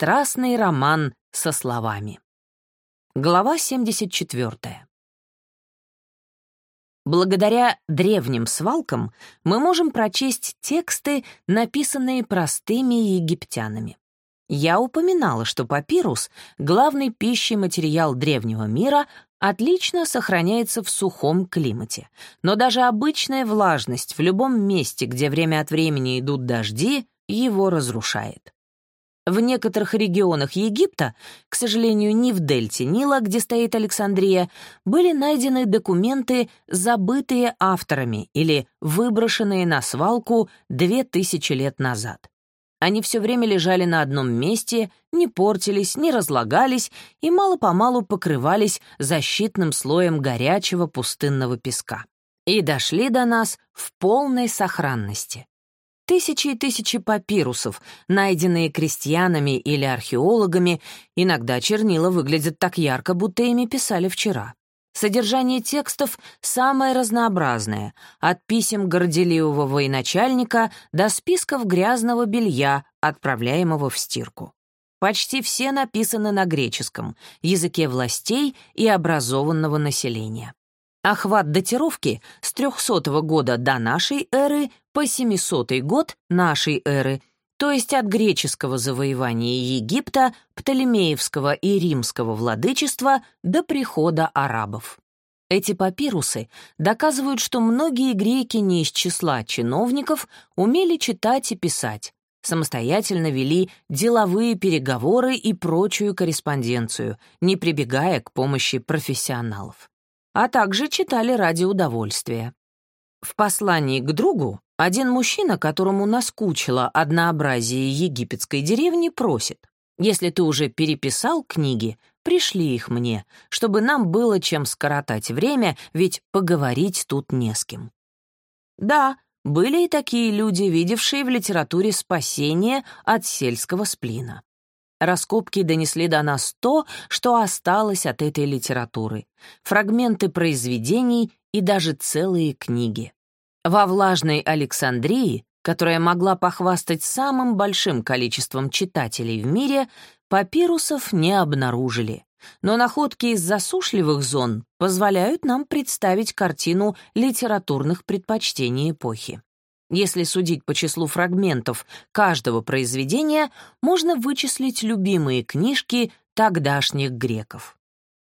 Страстный роман со словами. Глава 74. Благодаря древним свалкам мы можем прочесть тексты, написанные простыми египтянами. Я упоминала, что папирус, главный пищей материал древнего мира, отлично сохраняется в сухом климате. Но даже обычная влажность в любом месте, где время от времени идут дожди, его разрушает. В некоторых регионах Египта, к сожалению, не в дельте Нила, где стоит Александрия, были найдены документы, забытые авторами или выброшенные на свалку две тысячи лет назад. Они все время лежали на одном месте, не портились, не разлагались и мало-помалу покрывались защитным слоем горячего пустынного песка. И дошли до нас в полной сохранности. Тысячи и тысячи папирусов, найденные крестьянами или археологами, иногда чернила выглядят так ярко, будто ими писали вчера. Содержание текстов самое разнообразное, от писем горделивого военачальника до списков грязного белья, отправляемого в стирку. Почти все написаны на греческом, языке властей и образованного населения. Охват датировки с 300 года до нашей эры по 700 год нашей эры, то есть от греческого завоевания Египта, Птолемеевского и римского владычества до прихода арабов. Эти папирусы доказывают, что многие греки не из числа чиновников умели читать и писать, самостоятельно вели деловые переговоры и прочую корреспонденцию, не прибегая к помощи профессионалов а также читали ради удовольствия. В послании к другу один мужчина, которому наскучило однообразие египетской деревни, просит, «Если ты уже переписал книги, пришли их мне, чтобы нам было чем скоротать время, ведь поговорить тут не с кем». Да, были и такие люди, видевшие в литературе спасение от сельского сплина. Раскопки донесли до нас то, что осталось от этой литературы. Фрагменты произведений и даже целые книги. Во влажной Александрии, которая могла похвастать самым большим количеством читателей в мире, папирусов не обнаружили. Но находки из засушливых зон позволяют нам представить картину литературных предпочтений эпохи. Если судить по числу фрагментов каждого произведения, можно вычислить любимые книжки тогдашних греков.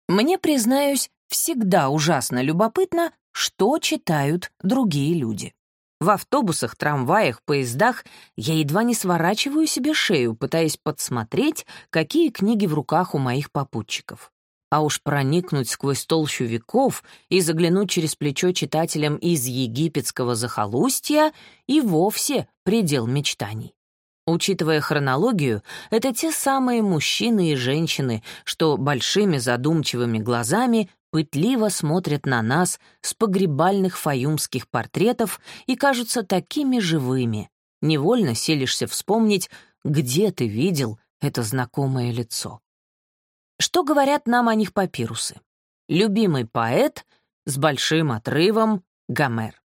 Мне, признаюсь, всегда ужасно любопытно, что читают другие люди. В автобусах, трамваях, поездах я едва не сворачиваю себе шею, пытаясь подсмотреть, какие книги в руках у моих попутчиков. А уж проникнуть сквозь толщу веков и заглянуть через плечо читателям из египетского захолустья и вовсе предел мечтаний. Учитывая хронологию, это те самые мужчины и женщины, что большими задумчивыми глазами пытливо смотрят на нас с погребальных фаюмских портретов и кажутся такими живыми. Невольно селишься вспомнить, где ты видел это знакомое лицо. Что говорят нам о них папирусы? Любимый поэт с большим отрывом — Гомер.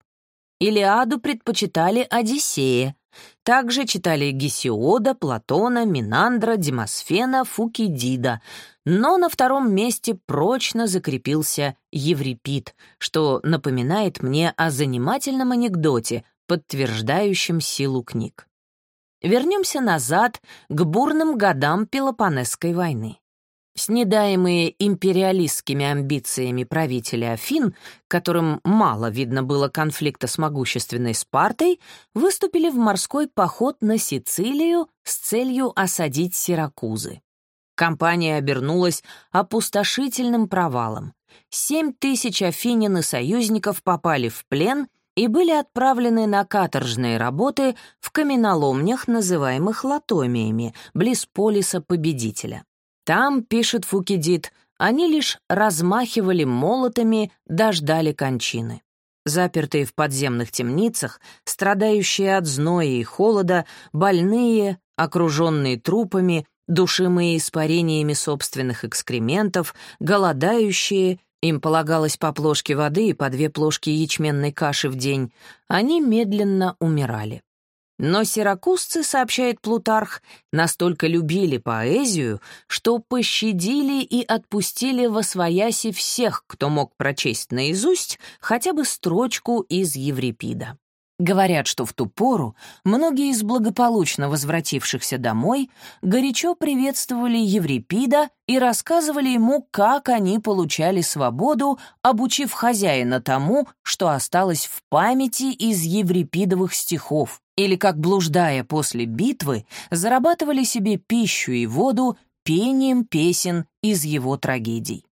Илиаду предпочитали Одиссея. Также читали Гесиода, Платона, Минандра, Демосфена, Фукидида. Но на втором месте прочно закрепился Еврипид, что напоминает мне о занимательном анекдоте, подтверждающем силу книг. Вернемся назад к бурным годам Пелопонесской войны. Снедаемые империалистскими амбициями правителя Афин, которым мало видно было конфликта с могущественной Спартой, выступили в морской поход на Сицилию с целью осадить Сиракузы. Компания обернулась опустошительным провалом. Семь тысяч афинин и союзников попали в плен и были отправлены на каторжные работы в каменоломнях, называемых латомиями, близ полиса победителя. Там, пишет Фукидид, они лишь размахивали молотами, дождали кончины. Запертые в подземных темницах, страдающие от зноя и холода, больные, окруженные трупами, душимые испарениями собственных экскрементов, голодающие, им полагалось по плошке воды и по две плошки ячменной каши в день, они медленно умирали. Но сиракузцы, сообщает Плутарх, настолько любили поэзию, что пощадили и отпустили во свояси всех, кто мог прочесть наизусть хотя бы строчку из Еврипида. Говорят, что в ту пору многие из благополучно возвратившихся домой горячо приветствовали Еврипида и рассказывали ему, как они получали свободу, обучив хозяина тому, что осталось в памяти из еврипидовых стихов, или как, блуждая после битвы, зарабатывали себе пищу и воду пением песен из его трагедий.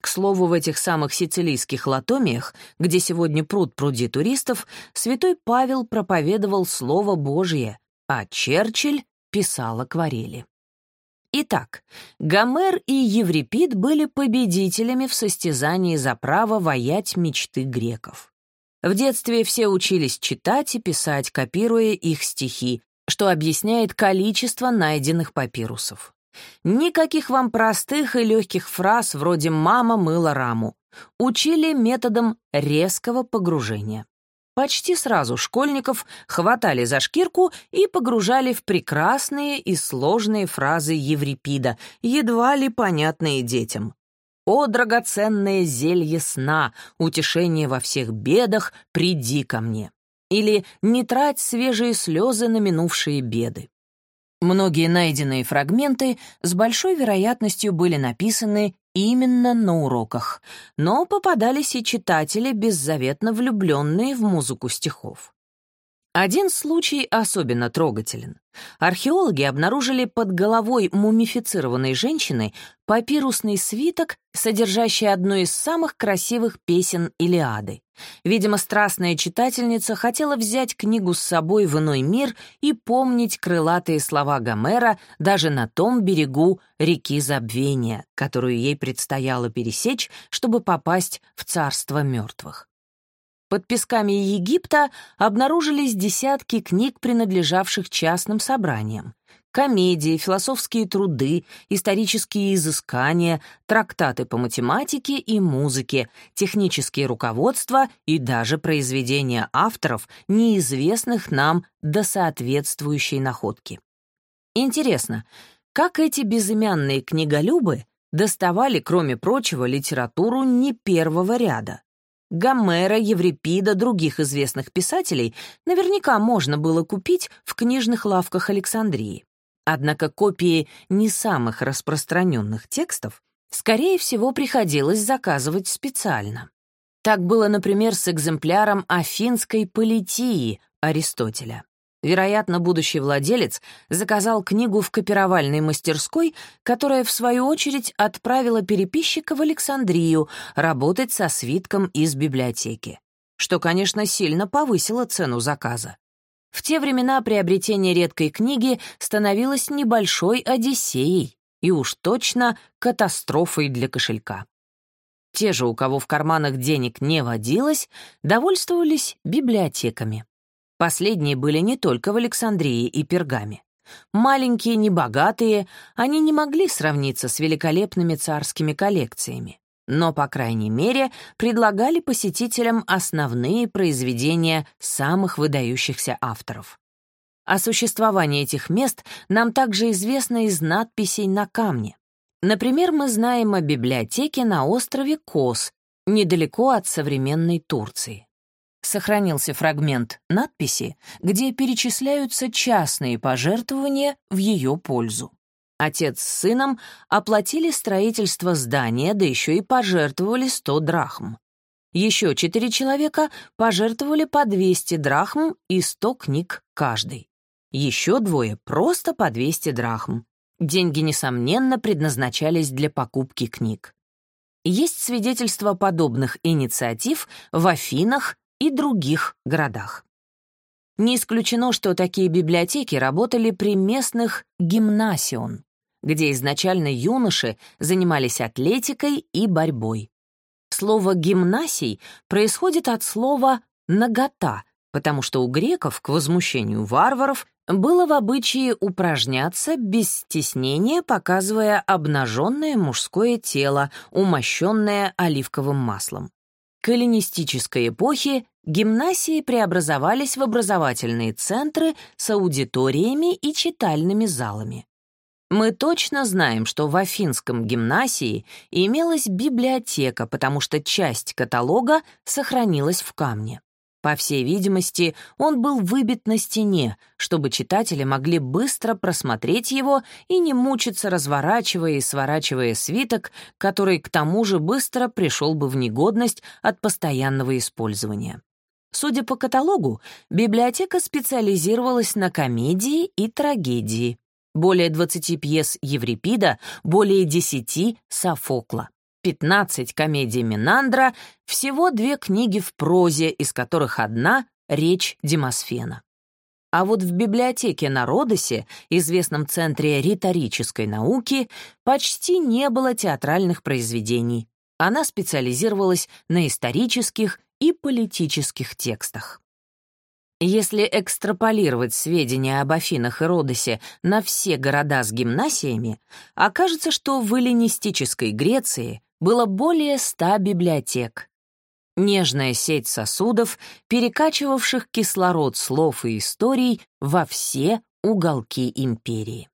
К слову, в этих самых сицилийских латомиях, где сегодня пруд пруди туристов, святой Павел проповедовал Слово Божье, а Черчилль писал акварели. Итак, Гомер и Еврипид были победителями в состязании за право воять мечты греков. В детстве все учились читать и писать, копируя их стихи, что объясняет количество найденных папирусов. Никаких вам простых и легких фраз вроде «мама мыла раму». Учили методом резкого погружения. Почти сразу школьников хватали за шкирку и погружали в прекрасные и сложные фразы Еврипида, едва ли понятные детям. «О, драгоценное зелье сна, утешение во всех бедах, приди ко мне!» Или «Не трать свежие слезы на минувшие беды». Многие найденные фрагменты с большой вероятностью были написаны именно на уроках, но попадались и читатели, беззаветно влюбленные в музыку стихов. Один случай особенно трогателен. Археологи обнаружили под головой мумифицированной женщины папирусный свиток, содержащий одну из самых красивых песен Илиады. Видимо, страстная читательница хотела взять книгу с собой в иной мир и помнить крылатые слова Гомера даже на том берегу реки Забвения, которую ей предстояло пересечь, чтобы попасть в царство мертвых. Под песками Египта обнаружились десятки книг, принадлежавших частным собраниям. Комедии, философские труды, исторические изыскания, трактаты по математике и музыке, технические руководства и даже произведения авторов, неизвестных нам до соответствующей находки. Интересно, как эти безымянные книголюбы доставали, кроме прочего, литературу не первого ряда? Гомера, Еврипида, других известных писателей наверняка можно было купить в книжных лавках Александрии. Однако копии не самых распространенных текстов, скорее всего, приходилось заказывать специально. Так было, например, с экземпляром Афинской политии Аристотеля. Вероятно, будущий владелец заказал книгу в копировальной мастерской, которая, в свою очередь, отправила переписчика в Александрию работать со свитком из библиотеки, что, конечно, сильно повысило цену заказа. В те времена приобретение редкой книги становилось небольшой одиссеей и уж точно катастрофой для кошелька. Те же, у кого в карманах денег не водилось, довольствовались библиотеками. Последние были не только в Александрии и Пергаме. Маленькие, небогатые, они не могли сравниться с великолепными царскими коллекциями, но, по крайней мере, предлагали посетителям основные произведения самых выдающихся авторов. О существовании этих мест нам также известно из надписей на камне. Например, мы знаем о библиотеке на острове Кос, недалеко от современной Турции сохранился фрагмент надписи, где перечисляются частные пожертвования в ее пользу. Отец с сыном оплатили строительство здания, да еще и пожертвовали 100 драхм. Еще четыре человека пожертвовали по 200 драхм и 100 книг каждый. Еще двое просто по 200 драхм. Деньги, несомненно, предназначались для покупки книг. Есть свидетельства подобных инициатив в Афинах и других городах. Не исключено, что такие библиотеки работали при местных гимнасион, где изначально юноши занимались атлетикой и борьбой. Слово «гимнасий» происходит от слова «нагота», потому что у греков, к возмущению варваров, было в обычае упражняться без стеснения, показывая обнаженное мужское тело, умощенное оливковым маслом. К эллинистической эпохе гимнасии преобразовались в образовательные центры с аудиториями и читальными залами. Мы точно знаем, что в Афинском гимнасии имелась библиотека, потому что часть каталога сохранилась в камне. По всей видимости, он был выбит на стене, чтобы читатели могли быстро просмотреть его и не мучиться, разворачивая и сворачивая свиток, который к тому же быстро пришел бы в негодность от постоянного использования. Судя по каталогу, библиотека специализировалась на комедии и трагедии. Более 20 пьес Еврипида, более 10 Софокла. 15 комедий Минандра, всего две книги в прозе, из которых одна — «Речь Демосфена». А вот в библиотеке на Родосе, известном центре риторической науки, почти не было театральных произведений. Она специализировалась на исторических и политических текстах. Если экстраполировать сведения об Афинах и Родосе на все города с гимнасиями, окажется, что в эллинистической Греции было более ста библиотек. Нежная сеть сосудов, перекачивавших кислород слов и историй во все уголки империи.